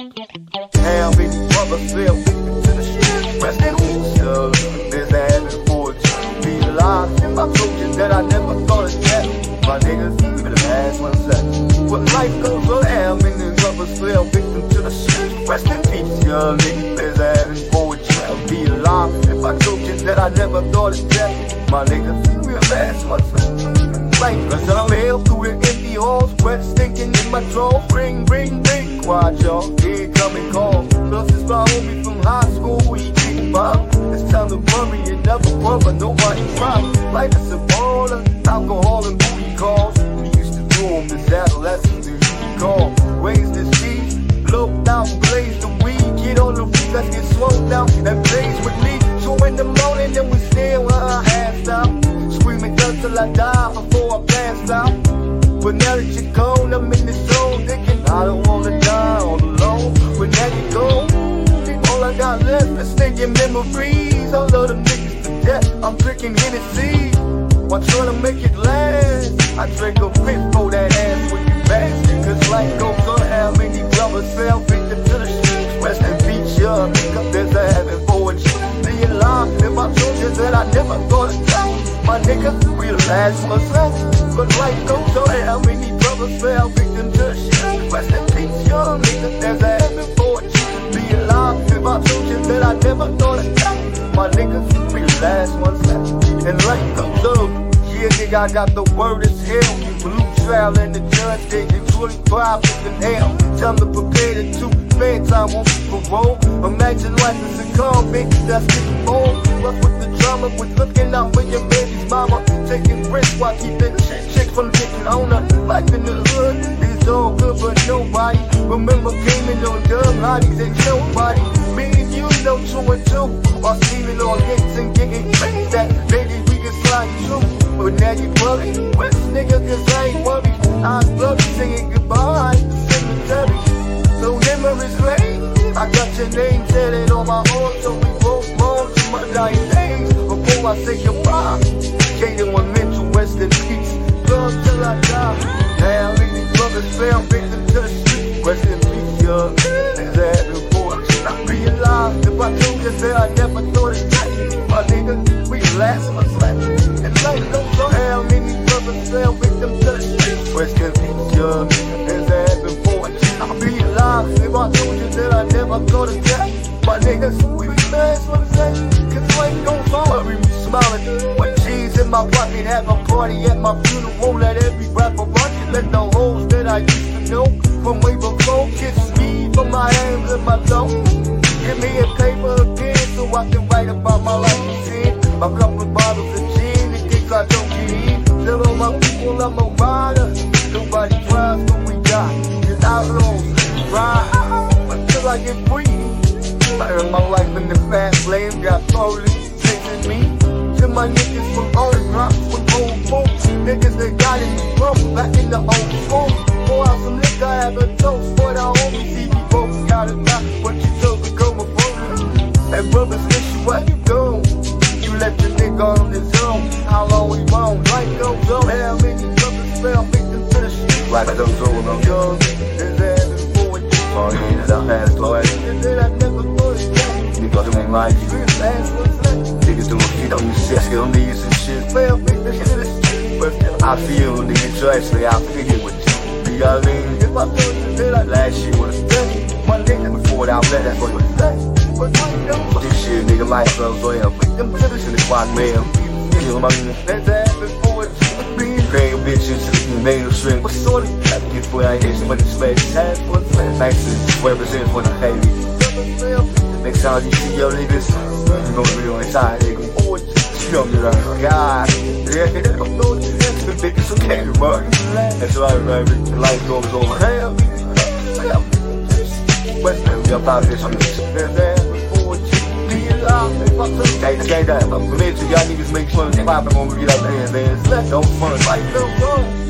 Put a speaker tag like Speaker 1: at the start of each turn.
Speaker 1: How many brothers fell victim to the shit? Rest in peace, yo. There's a heaven for you. Be alive. If I told you that I never thought of death, my niggas, it a last one second. When life goes on, how many brothers fell victim to the shit? Rest in peace, yo. Nigga, there's a heaven for you. Be alive. If I told you that I never thought of death, my niggas, it a last one second. Like, cause I'm held through the halls, breath stinking in my draw. Ring, ring, ring, quiet y'all. Here coming call. Plus it's my homie from high school, he keep up. It's time to worry and never brother, nobody problem. Life is a baller, alcohol and booty calls. We used to do them as adolescents, and you call. Raise the cheese, blow out, blaze the weed. Get on the roof, let's get slowed down and Now that you're I'm in the zone thinking I don't wanna die all alone. But now you gone, all I got left is thinking memories. I love them niggas to death. I'm drinking Hennessy while trying to make it last. I drink a fifth for that ass when you bastard. Cause life goes on, how many brothers fell victim to the shit? Rest in peace, yeah, nigga, there's a heaven for you. Be alive if I told you that I never thought of that. My nigga, we the last ones left. But life goes many brothers fell victim to shit? Rest in peace, young nigga, there's a heaven for you. Be alive I told you that I never thought that. My niggas, we the last ones left. And life goes on. Yeah, nigga, I got the word as hell. Blue trial and the judge taking 25 with an L. Time to prepare the two man time won't be parole. Imagine life as a convict that's getting old. Rough with the drama, with looking out for your baby's mama. Taking risks while keeping shit chick from getting on her. Life in the hood is all good, but nobody remember gaming on dumb hotties ain't nobody. Me and you know two and two. I say goodbye, Kaden one mental rest in peace. Love till I die. Now many brothers fell victim to the street. Rest in peace, young. A heaven for us. I realized if I told you that I never thought it that. My nigga, we last month's left. And life goes on. How many brothers fell victim to the street? Rest in peace, young. A for us. I'll be alive if I told you that I never thought of that. My niggas, we last month's left. My pocket, have a party at my funeral. Won't Let every rapper it. Let the hoes that I used to know from way before kiss me from my hands and my thumb. Give me a paper again so I can write about my life and sin. A couple bottles of gin in case I don't get in. Tell all my people I'm a rider. Nobody drives when we die. Just outlaws ride until I get free. Fighting my life in the fast lane, got police chasing me. To my niggas from orange rocks with old folks. Niggas that got it from back in the old school. Pour out some liquor, have a toast for the homies. See, we both got it now. What you told to go before And brothers, miss you, where you go? You left the nigga on his own. How long we won't? Life goes on. How many brothers fell victim to the street?
Speaker 2: Life goes on, I'm
Speaker 1: young. There's heaven for you.
Speaker 2: Sorry, that fast, slow ass.
Speaker 1: That I never thought it was.
Speaker 2: Nigga, like
Speaker 1: left.
Speaker 2: Niggas doing shit on you, shit, skill knees and shit.
Speaker 1: The street. But
Speaker 2: I feel, nigga, trust me, I figure with you. What I mean?
Speaker 1: if I that I
Speaker 2: Last shit was
Speaker 1: done it, nigga
Speaker 2: before it out there, that's what it was.
Speaker 1: I
Speaker 2: This shit, nigga, life goes on.
Speaker 1: victim to the
Speaker 2: Shit,
Speaker 1: street.
Speaker 2: it's quite man. Kill my
Speaker 1: There's heaven for you. Being
Speaker 2: Paying bitches to the mainstream.
Speaker 1: What sort of
Speaker 2: to get for I hit somebody smash.
Speaker 1: last one's left.
Speaker 2: Thanks to represent for the
Speaker 1: victim
Speaker 2: Next time you see your niggas, you gonna be on the side, nigga.
Speaker 1: For you.
Speaker 2: You know me right, God. Yeah, they don't know the sense, but it's okay, bro. That's right, baby. Life goes on.
Speaker 1: Hell, hell,
Speaker 2: West End, we about this on this.
Speaker 1: there's heaven for you. Be alive if I told you
Speaker 2: Hey, check that. I'm committed to y'all niggas make fun of the popping when we get out there, man. Don't fun.
Speaker 1: life goes on.